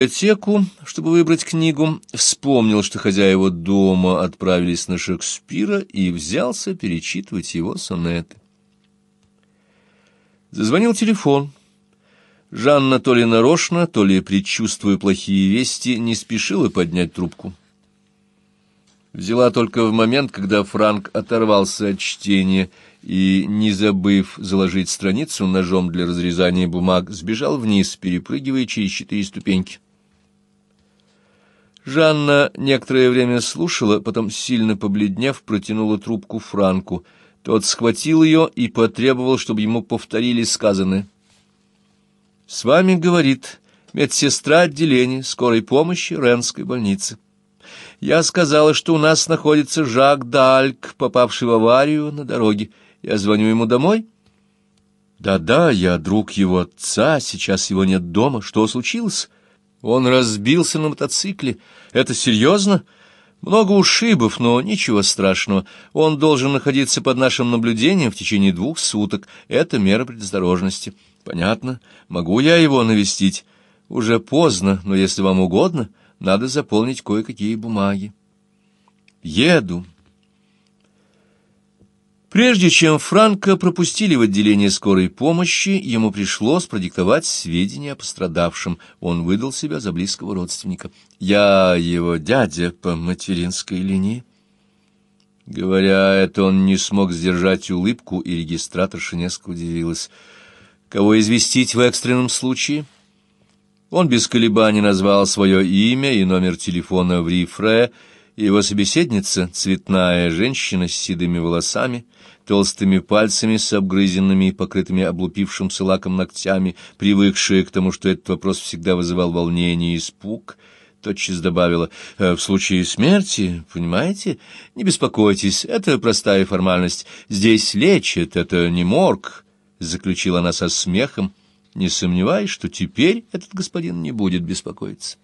библиотеку, чтобы выбрать книгу, вспомнил, что хозяева дома отправились на Шекспира и взялся перечитывать его сонеты. Зазвонил телефон. Жанна то ли нарочно, то ли, предчувствуя плохие вести, не спешила поднять трубку. Взяла только в момент, когда Франк оторвался от чтения и, не забыв заложить страницу ножом для разрезания бумаг, сбежал вниз, перепрыгивая через четыре ступеньки. Жанна некоторое время слушала, потом, сильно побледнев, протянула трубку Франку. Тот схватил ее и потребовал, чтобы ему повторили сказанное. «С вами, — говорит, — медсестра отделения скорой помощи Ренской больницы. Я сказала, что у нас находится Жак Дальк, попавший в аварию на дороге. Я звоню ему домой». «Да-да, я друг его отца, сейчас его нет дома. Что случилось?» Он разбился на мотоцикле. Это серьезно? Много ушибов, но ничего страшного. Он должен находиться под нашим наблюдением в течение двух суток. Это мера предосторожности. Понятно. Могу я его навестить? Уже поздно, но если вам угодно, надо заполнить кое-какие бумаги. Еду. Прежде чем Франка пропустили в отделение скорой помощи, ему пришлось продиктовать сведения о пострадавшем. Он выдал себя за близкого родственника. «Я его дядя по материнской линии». Говоря это, он не смог сдержать улыбку, и регистраторша несколько удивилась. «Кого известить в экстренном случае?» Он без колебаний назвал свое имя и номер телефона в Рифре, его собеседница, цветная женщина с седыми волосами, толстыми пальцами с обгрызенными и покрытыми облупившимся лаком ногтями, привыкшая к тому, что этот вопрос всегда вызывал волнение и испуг, тотчас добавила, «Э, «В случае смерти, понимаете, не беспокойтесь, это простая формальность. Здесь лечат, это не морг», — заключила она со смехом, не сомневаясь, что теперь этот господин не будет беспокоиться.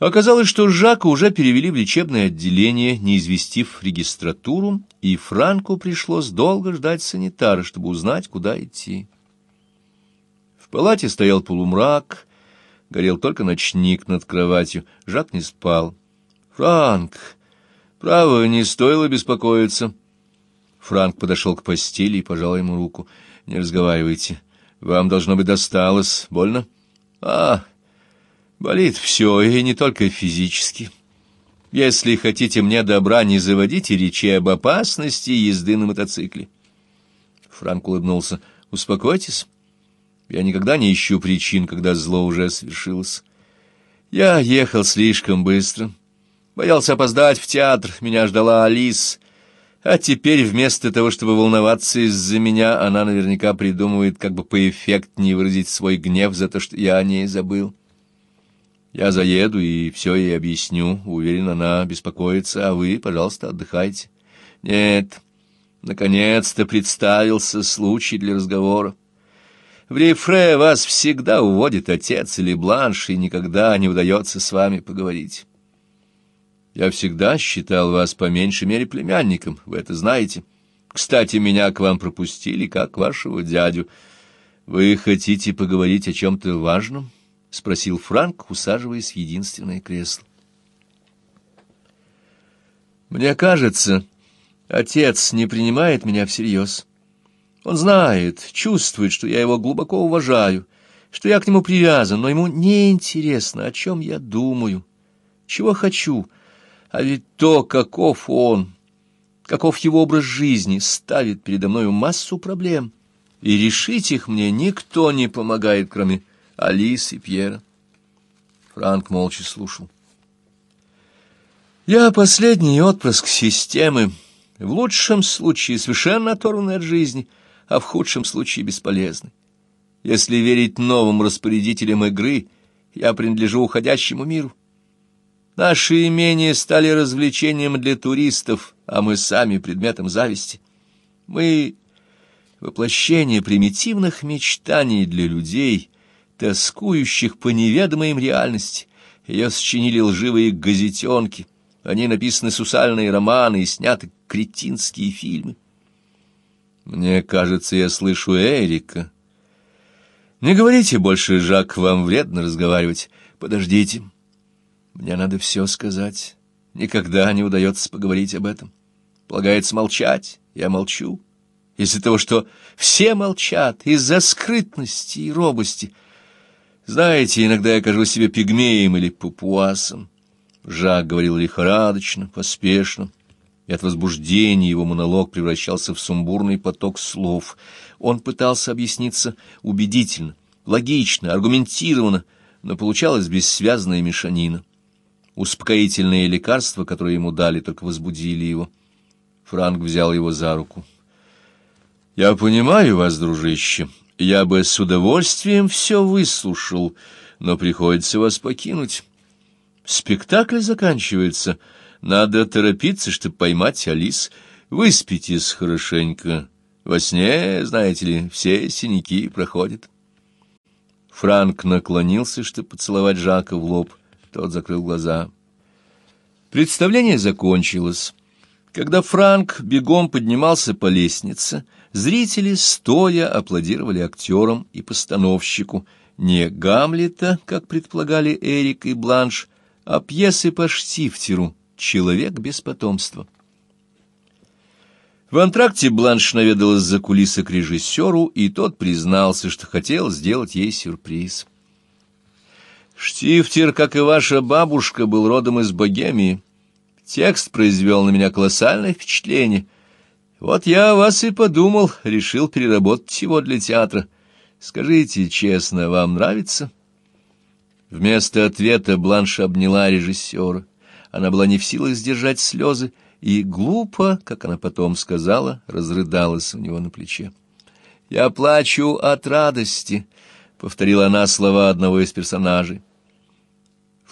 Оказалось, что Жака уже перевели в лечебное отделение, не известив регистратуру, и Франку пришлось долго ждать санитара, чтобы узнать, куда идти. В палате стоял полумрак, горел только ночник над кроватью. Жак не спал. «Франк, право, не стоило беспокоиться». Франк подошел к постели и пожал ему руку. «Не разговаривайте. Вам, должно быть, досталось. Больно?» «А, Болит все, и не только физически. Если хотите мне добра, не заводите речи об опасности езды на мотоцикле. Франк улыбнулся. Успокойтесь. Я никогда не ищу причин, когда зло уже свершилось. Я ехал слишком быстро. Боялся опоздать в театр, меня ждала Алис. А теперь вместо того, чтобы волноваться из-за меня, она наверняка придумывает, как бы поэффектнее выразить свой гнев за то, что я о ней забыл. Я заеду и все ей объясню. Уверен, она беспокоится, а вы, пожалуйста, отдыхайте. Нет, наконец-то представился случай для разговора. В Рифре вас всегда уводит отец или бланш, и никогда не удается с вами поговорить. Я всегда считал вас по меньшей мере племянником, вы это знаете. Кстати, меня к вам пропустили, как вашего дядю. Вы хотите поговорить о чем-то важном?» — спросил Франк, усаживаясь в единственное кресло. «Мне кажется, отец не принимает меня всерьез. Он знает, чувствует, что я его глубоко уважаю, что я к нему привязан, но ему не интересно, о чем я думаю, чего хочу. А ведь то, каков он, каков его образ жизни, ставит передо мною массу проблем, и решить их мне никто не помогает, кроме Алис и Пьера. Франк молча слушал. «Я последний отпрыск системы, в лучшем случае совершенно оторванный от жизни, а в худшем случае бесполезный. Если верить новым распорядителям игры, я принадлежу уходящему миру. Наши имения стали развлечением для туристов, а мы сами предметом зависти. Мы — воплощение примитивных мечтаний для людей — тоскующих по неведомой им реальности. Ее сочинили лживые газетенки, они написаны сусальные романы и сняты кретинские фильмы. Мне кажется, я слышу Эрика. Не говорите больше, Жак, вам вредно разговаривать. Подождите. Мне надо все сказать. Никогда не удается поговорить об этом. Полагается молчать. Я молчу. Из-за того, что все молчат, из-за скрытности и робости. Знаете, иногда я кажу себе пигмеем или папуасом. Жак говорил лихорадочно, поспешно, и от возбуждения его монолог превращался в сумбурный поток слов. Он пытался объясниться убедительно, логично, аргументированно, но получалась бессвязная мешанина. Успокоительные лекарства, которые ему дали, только возбудили его. Франк взял его за руку. «Я понимаю вас, дружище. Я бы с удовольствием все выслушал, но приходится вас покинуть». Спектакль заканчивается. Надо торопиться, чтобы поймать Алис. Выспитесь хорошенько. Во сне, знаете ли, все синяки проходят. Франк наклонился, чтобы поцеловать Жака в лоб. Тот закрыл глаза. Представление закончилось. Когда Франк бегом поднимался по лестнице, зрители стоя аплодировали актерам и постановщику. Не Гамлета, как предполагали Эрик и Бланш, а пьесы по Штифтеру «Человек без потомства». В антракте Бланш наведалась за кулисы к режиссеру, и тот признался, что хотел сделать ей сюрприз. «Штифтер, как и ваша бабушка, был родом из Богемии. Текст произвел на меня колоссальное впечатление. Вот я о вас и подумал, решил переработать его для театра. Скажите честно, вам нравится?» Вместо ответа Бланш обняла режиссера. Она была не в силах сдержать слезы, и глупо, как она потом сказала, разрыдалась у него на плече. «Я плачу от радости», — повторила она слова одного из персонажей.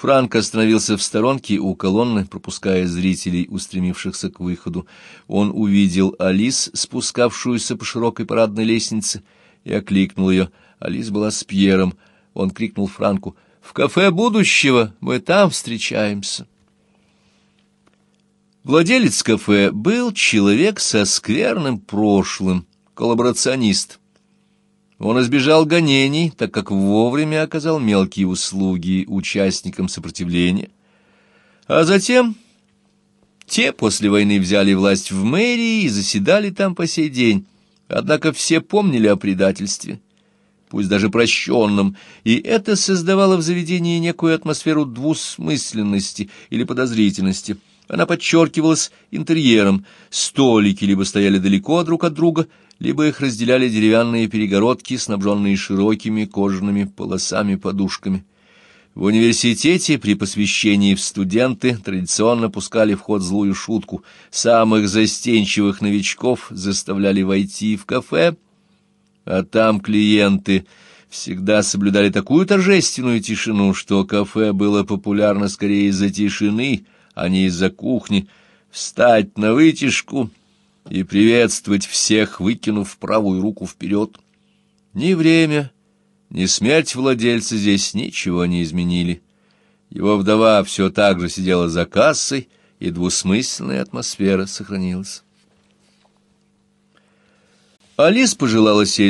Франк остановился в сторонке у колонны, пропуская зрителей, устремившихся к выходу. Он увидел Алис, спускавшуюся по широкой парадной лестнице, и окликнул ее. Алис была с Пьером. Он крикнул Франку — в кафе будущего мы там встречаемся. Владелец кафе был человек со скверным прошлым, коллаборационист. Он избежал гонений, так как вовремя оказал мелкие услуги участникам сопротивления. А затем те после войны взяли власть в мэрии и заседали там по сей день. Однако все помнили о предательстве пусть даже прощенном, и это создавало в заведении некую атмосферу двусмысленности или подозрительности. Она подчеркивалась интерьером, столики либо стояли далеко друг от друга, либо их разделяли деревянные перегородки, снабженные широкими кожаными полосами-подушками. В университете при посвящении в студенты традиционно пускали в ход злую шутку. Самых застенчивых новичков заставляли войти в кафе — а там клиенты всегда соблюдали такую торжественную тишину, что кафе было популярно скорее из-за тишины, а не из-за кухни, встать на вытяжку и приветствовать всех, выкинув правую руку вперед. Ни время, ни смерть владельца здесь ничего не изменили. Его вдова все так же сидела за кассой, и двусмысленная атмосфера сохранилась. Алис пожелала сесть